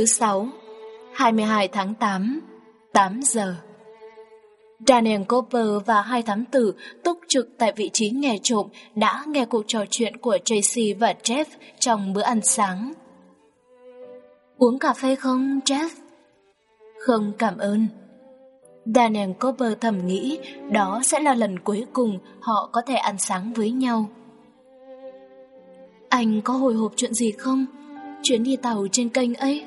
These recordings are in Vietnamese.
thứ sáu, 22 tháng 8, 8 giờ. Daniel Cooper và hai thám tử túc trực tại vị trí nghe trộm đã nghe cuộc trò chuyện của Tracy và Jeff trong bữa ăn sáng. Uống cà phê không, Jeff? Không cảm ơn. Daniel Cooper thầm nghĩ đó sẽ là lần cuối cùng họ có thể ăn sáng với nhau. Anh có hồi hộp chuyện gì không? Chuyến đi tàu trên kênh ấy.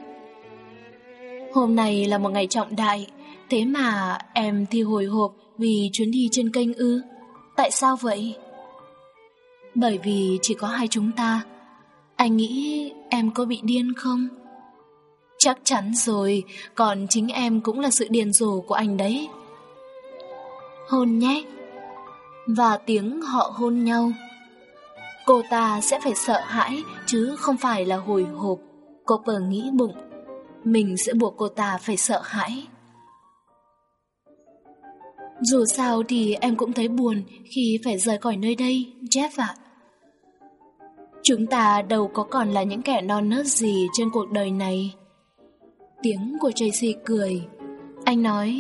Hôm nay là một ngày trọng đại, thế mà em thì hồi hộp vì chuyến đi trên kênh ư. Tại sao vậy? Bởi vì chỉ có hai chúng ta. Anh nghĩ em có bị điên không? Chắc chắn rồi, còn chính em cũng là sự điên rồ của anh đấy. Hôn nhé. Và tiếng họ hôn nhau. Cô ta sẽ phải sợ hãi chứ không phải là hồi hộp. Cô bờ nghĩ bụng. Mình sẽ buộc cô ta phải sợ hãi. Dù sao thì em cũng thấy buồn khi phải rời khỏi nơi đây, Jeff ạ. Chúng ta đâu có còn là những kẻ non nớt gì trên cuộc đời này. Tiếng của Tracy cười. Anh nói...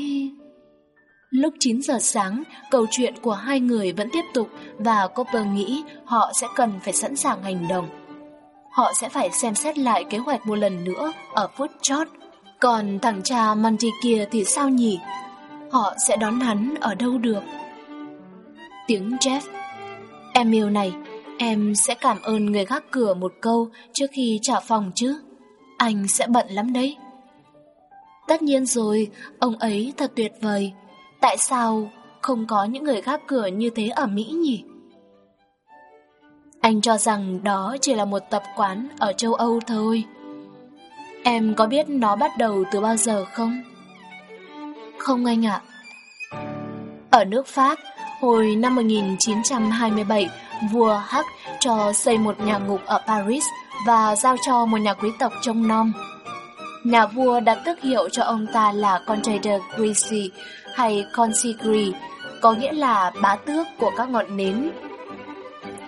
Lúc 9 giờ sáng, câu chuyện của hai người vẫn tiếp tục và Cooper nghĩ họ sẽ cần phải sẵn sàng hành động. Họ sẽ phải xem xét lại kế hoạch một lần nữa ở phút chót. Còn thằng cha Monty kia thì sao nhỉ? Họ sẽ đón hắn ở đâu được? Tiếng Jeff Em yêu này, em sẽ cảm ơn người gác cửa một câu trước khi trả phòng chứ. Anh sẽ bận lắm đấy. Tất nhiên rồi, ông ấy thật tuyệt vời. Tại sao không có những người gác cửa như thế ở Mỹ nhỉ? Anh cho rằng đó chỉ là một tập quán ở châu Âu thôi. Em có biết nó bắt đầu từ bao giờ không? Không anh ạ. Ở nước Pháp, hồi năm 1927, vua Hắc cho xây một nhà ngục ở Paris và giao cho một nhà quý tộc trông nom. Nhà vua đặt tước hiệu cho ông ta là Contader Grisi hay Consigri, có nghĩa là bá tước của các ngọn nến.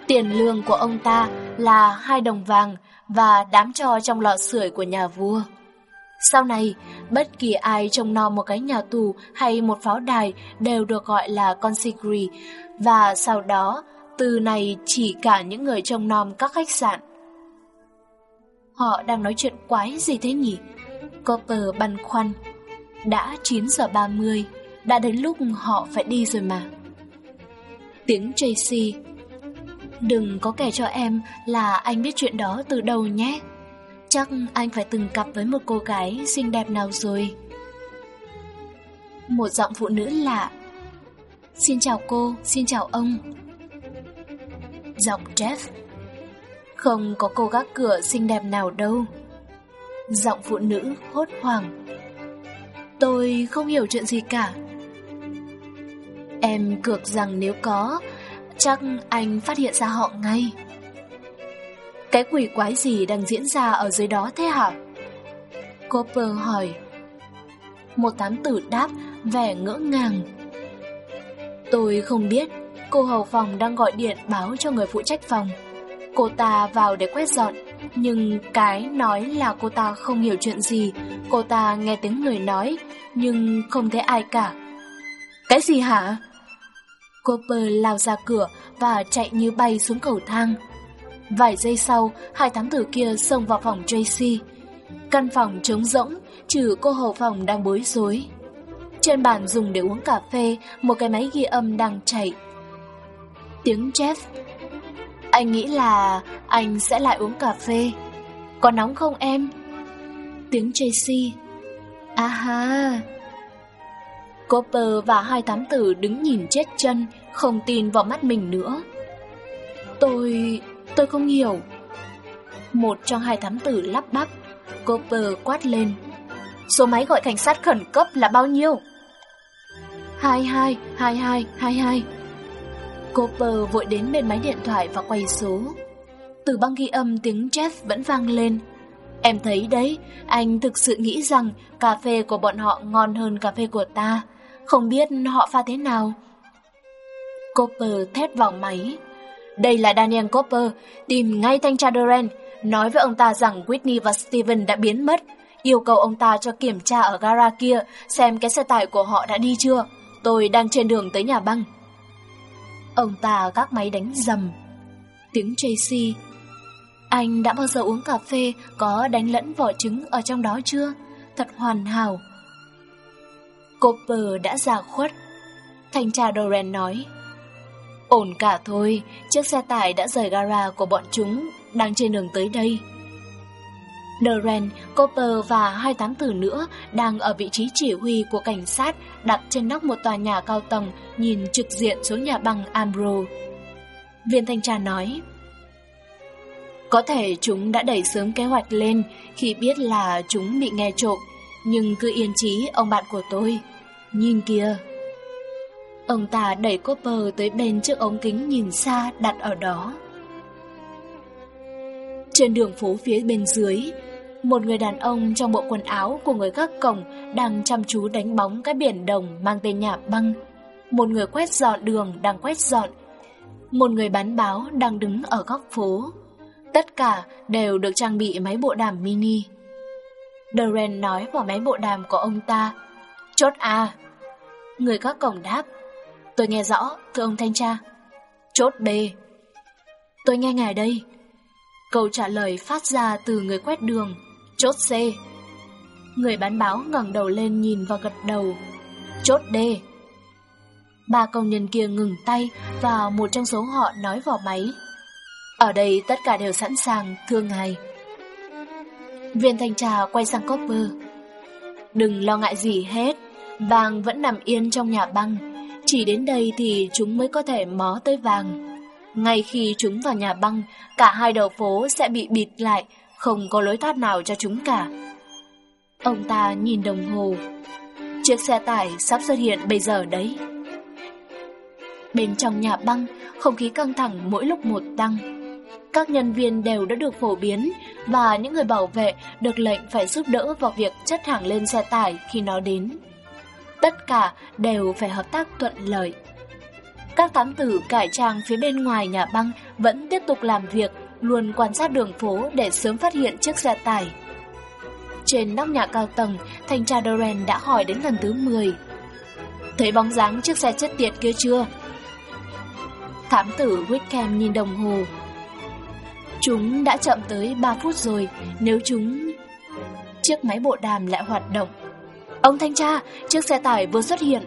Tiền lương của ông ta là hai đồng vàng và đám cho trong lọ sưởi của nhà vua. Sau này, bất kỳ ai trông nom một cái nhà tù hay một pháo đài đều được gọi là consigri và sau đó, từ này chỉ cả những người trông nom các khách sạn. Họ đang nói chuyện quái gì thế nhỉ? Copper băn khoăn. Đã 9 giờ 30, đã đến lúc họ phải đi rồi mà. Tiếng Tracy Đừng có kể cho em là anh biết chuyện đó từ đầu nhé. Chắc anh phải từng cặp với một cô gái xinh đẹp nào rồi. Một giọng phụ nữ lạ. Xin chào cô, xin chào ông. Giọng Jeff. Không có cô gác cửa xinh đẹp nào đâu. Giọng phụ nữ hốt hoảng. Tôi không hiểu chuyện gì cả. Em cược rằng nếu có, chắc anh phát hiện ra họ ngay. Cái quỷ quái gì đang diễn ra ở dưới đó thế hả? Cooper hỏi. Một tám tử đáp vẻ ngỡ ngàng. Tôi không biết, cô hầu phòng đang gọi điện báo cho người phụ trách phòng. Cô ta vào để quét dọn, nhưng cái nói là cô ta không hiểu chuyện gì. Cô ta nghe tiếng người nói, nhưng không thấy ai cả. Cái gì hả? Cooper lao ra cửa và chạy như bay xuống cầu thang. Vài giây sau, hai thám tử kia xông vào phòng Tracy. Căn phòng trống rỗng, trừ cô hầu phòng đang bối rối. Trên bàn dùng để uống cà phê, một cái máy ghi âm đang chạy. Tiếng Jeff. Anh nghĩ là anh sẽ lại uống cà phê. Có nóng không em? Tiếng Tracy. À ha. Copper và hai thám tử đứng nhìn chết chân, không tin vào mắt mình nữa. Tôi... tôi không hiểu. Một trong hai thám tử lắp bắp, Copper quát lên. Số máy gọi cảnh sát khẩn cấp là bao nhiêu? 22, 22, 22. Copper vội đến bên máy điện thoại và quay số. Từ băng ghi âm tiếng Jeff vẫn vang lên. Em thấy đấy, anh thực sự nghĩ rằng cà phê của bọn họ ngon hơn cà phê của ta. Không biết họ pha thế nào. Copper thét vào máy. Đây là Daniel Copper. tìm ngay thanh tra Duran, nói với ông ta rằng Whitney và Steven đã biến mất, yêu cầu ông ta cho kiểm tra ở gara kia xem cái xe tải của họ đã đi chưa. Tôi đang trên đường tới nhà băng. Ông ta gác máy đánh dầm. Tiếng Tracy. Anh đã bao giờ uống cà phê có đánh lẫn vỏ trứng ở trong đó chưa? Thật hoàn hảo. Copper đã già khuất. Thanh tra Doran nói. Ổn cả thôi, chiếc xe tải đã rời gara của bọn chúng, đang trên đường tới đây. Doran, Copper và hai tám tử nữa đang ở vị trí chỉ huy của cảnh sát đặt trên nóc một tòa nhà cao tầng nhìn trực diện xuống nhà băng Ambro. Viên thanh tra nói, Có thể chúng đã đẩy sớm kế hoạch lên khi biết là chúng bị nghe trộm, nhưng cứ yên trí ông bạn của tôi. Nhìn kìa! Ông ta đẩy Copper tới bên chiếc ống kính nhìn xa đặt ở đó. Trên đường phố phía bên dưới, một người đàn ông trong bộ quần áo của người gác cổng đang chăm chú đánh bóng cái biển đồng mang tên nhà băng. Một người quét dọn đường đang quét dọn. Một người bán báo đang đứng ở góc phố. Tất cả đều được trang bị máy bộ đàm mini. Doran nói vào máy bộ đàm của ông ta. Chốt A. Người gác cổng đáp. Tôi nghe rõ, thưa ông thanh tra. Chốt B. Tôi nghe ngài đây. Câu trả lời phát ra từ người quét đường. Chốt C. Người bán báo ngẩng đầu lên nhìn và gật đầu. Chốt D. Ba công nhân kia ngừng tay và một trong số họ nói vào máy. Ở đây tất cả đều sẵn sàng, thưa ngài. Viên thanh trà quay sang Copper. Đừng lo ngại gì hết, vàng vẫn nằm yên trong nhà băng. Chỉ đến đây thì chúng mới có thể mó tới vàng. Ngay khi chúng vào nhà băng, cả hai đầu phố sẽ bị bịt lại, không có lối thoát nào cho chúng cả. Ông ta nhìn đồng hồ. Chiếc xe tải sắp xuất hiện bây giờ đấy. Bên trong nhà băng, không khí căng thẳng mỗi lúc một tăng. Các nhân viên đều đã được phổ biến và những người bảo vệ được lệnh phải giúp đỡ vào việc chất hàng lên xe tải khi nó đến. Tất cả đều phải hợp tác thuận lợi. Các tám tử cải trang phía bên ngoài nhà băng vẫn tiếp tục làm việc, luôn quan sát đường phố để sớm phát hiện chiếc xe tải. Trên nóc nhà cao tầng, thanh tra Doran đã hỏi đến lần thứ 10. Thấy bóng dáng chiếc xe chất tiệt kia chưa? Thám tử Wickham nhìn đồng hồ. Chúng đã chậm tới 3 phút rồi, nếu chúng... Chiếc máy bộ đàm lại hoạt động. Ông thanh tra, chiếc xe tải vừa xuất hiện.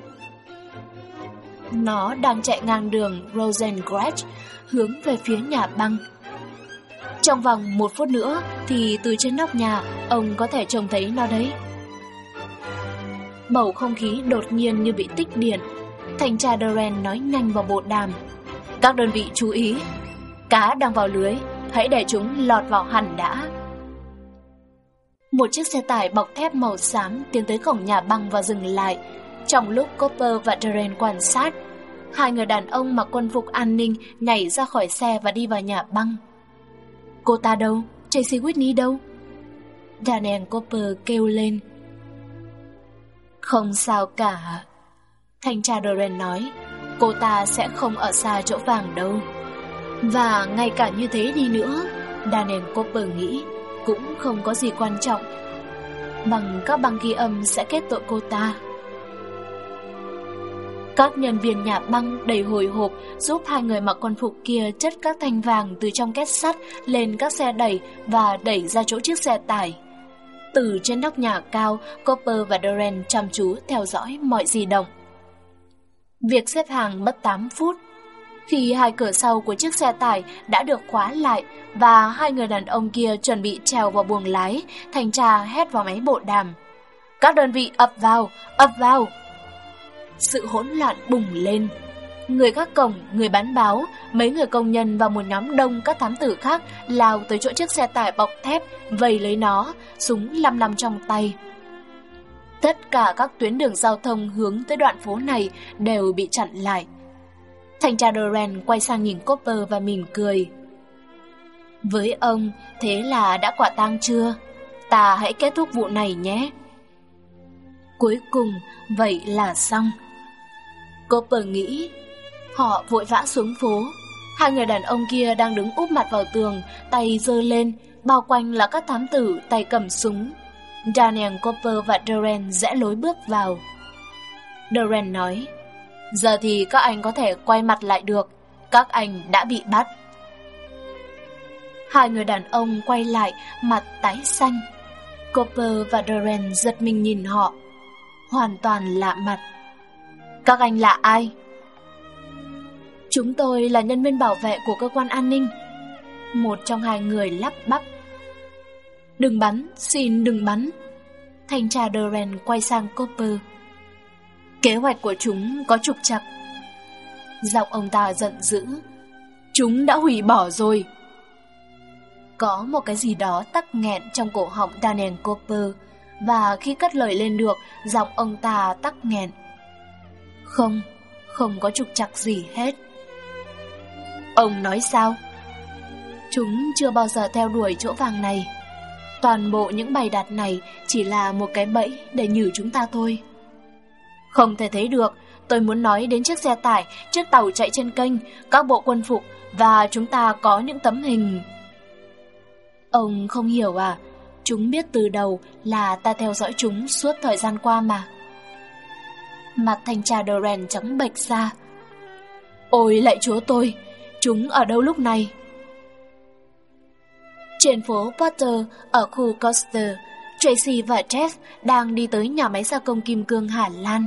Nó đang chạy ngang đường Rosengratz, hướng về phía nhà băng. Trong vòng một phút nữa thì từ trên nóc nhà ông có thể trông thấy nó đấy. Bầu không khí đột nhiên như bị tích điện. Thành tra Doran nói nhanh vào bộ đàm. Các đơn vị chú ý, cá đang vào lưới, hãy để chúng lọt vào hẳn đã. Một chiếc xe tải bọc thép màu xám tiến tới cổng nhà băng và dừng lại. Trong lúc Copper và Darren quan sát, hai người đàn ông mặc quân phục an ninh nhảy ra khỏi xe và đi vào nhà băng. Cô ta đâu? Tracy Whitney đâu? Daniel Copper kêu lên. Không sao cả. Thanh tra Doran nói, cô ta sẽ không ở xa chỗ vàng đâu. Và ngay cả như thế đi nữa, Daniel Copper nghĩ cũng không có gì quan trọng. Bằng các băng ghi âm sẽ kết tội cô ta. Các nhân viên nhà băng đầy hồi hộp giúp hai người mặc quân phục kia chất các thanh vàng từ trong két sắt lên các xe đẩy và đẩy ra chỗ chiếc xe tải. Từ trên nóc nhà cao, Copper và Doran chăm chú theo dõi mọi di động. Việc xếp hàng mất 8 phút. Khi hai cửa sau của chiếc xe tải đã được khóa lại và hai người đàn ông kia chuẩn bị trèo vào buồng lái, thanh tra hét vào máy bộ đàm. Các đơn vị ập vào, ập vào! Sự hỗn loạn bùng lên. Người gác cổng, người bán báo, mấy người công nhân và một nhóm đông các thám tử khác lao tới chỗ chiếc xe tải bọc thép, vây lấy nó, súng lăm lăm trong tay. Tất cả các tuyến đường giao thông hướng tới đoạn phố này đều bị chặn lại. Thanh tra Doran quay sang nhìn Copper và mỉm cười. Với ông, thế là đã quả tang chưa? Ta hãy kết thúc vụ này nhé. Cuối cùng, vậy là xong. Copper nghĩ, họ vội vã xuống phố. Hai người đàn ông kia đang đứng úp mặt vào tường, tay giơ lên, bao quanh là các thám tử tay cầm súng. Daniel Copper và Duran rẽ lối bước vào. Duran nói, giờ thì các anh có thể quay mặt lại được, các anh đã bị bắt. Hai người đàn ông quay lại, mặt tái xanh. Copper và doran giật mình nhìn họ, hoàn toàn lạ mặt. Các anh là ai? Chúng tôi là nhân viên bảo vệ của cơ quan an ninh. Một trong hai người lắp bắp. Đừng bắn, xin đừng bắn. Thanh tra doran quay sang Copper. Kế hoạch của chúng có trục trặc. Giọng ông ta giận dữ. Chúng đã hủy bỏ rồi. Có một cái gì đó tắc nghẹn trong cổ họng Daniel Cooper và khi cất lời lên được, giọng ông ta tắc nghẹn. Không, không có trục trặc gì hết. Ông nói sao? Chúng chưa bao giờ theo đuổi chỗ vàng này. Toàn bộ những bày đặt này chỉ là một cái bẫy để nhử chúng ta thôi. Không thể thấy được, tôi muốn nói đến chiếc xe tải, chiếc tàu chạy trên kênh, các bộ quân phục và chúng ta có những tấm hình. Ông không hiểu à, chúng biết từ đầu là ta theo dõi chúng suốt thời gian qua mà. Mặt thanh tra Doran trắng bệch ra. Ôi lại chúa tôi, chúng ở đâu lúc này? Trên phố Potter ở khu Coster, Tracy và Jeff đang đi tới nhà máy gia công kim cương Hà Lan.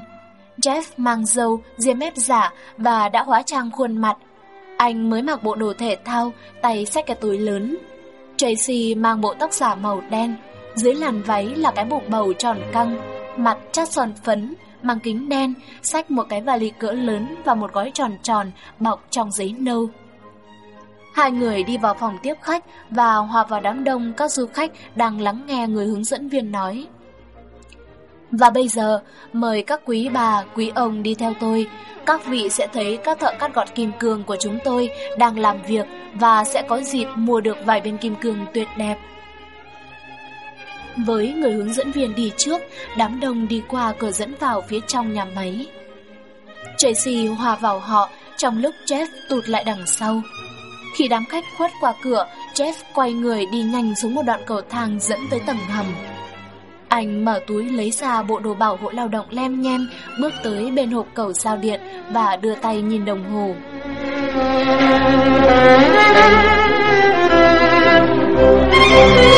Jeff mang dâu, diêm mép giả và đã hóa trang khuôn mặt. Anh mới mặc bộ đồ thể thao, tay xách cái túi lớn. Tracy mang bộ tóc giả màu đen, dưới làn váy là cái bụng bầu tròn căng, mặt chát son phấn, mang kính đen, xách một cái vali cỡ lớn và một gói tròn tròn bọc trong giấy nâu. Hai người đi vào phòng tiếp khách và hòa vào đám đông các du khách đang lắng nghe người hướng dẫn viên nói. Và bây giờ, mời các quý bà, quý ông đi theo tôi. Các vị sẽ thấy các thợ cắt gọt kim cương của chúng tôi đang làm việc và sẽ có dịp mua được vài viên kim cương tuyệt đẹp. Với người hướng dẫn viên đi trước, đám đông đi qua cửa dẫn vào phía trong nhà máy. Tracy hòa vào họ trong lúc Jeff tụt lại đằng sau. Khi đám khách khuất qua cửa, Jeff quay người đi nhanh xuống một đoạn cầu thang dẫn tới tầng hầm. Anh mở túi lấy ra bộ đồ bảo hộ lao động lem nhem, bước tới bên hộp cầu giao điện và đưa tay nhìn đồng hồ. Thank you.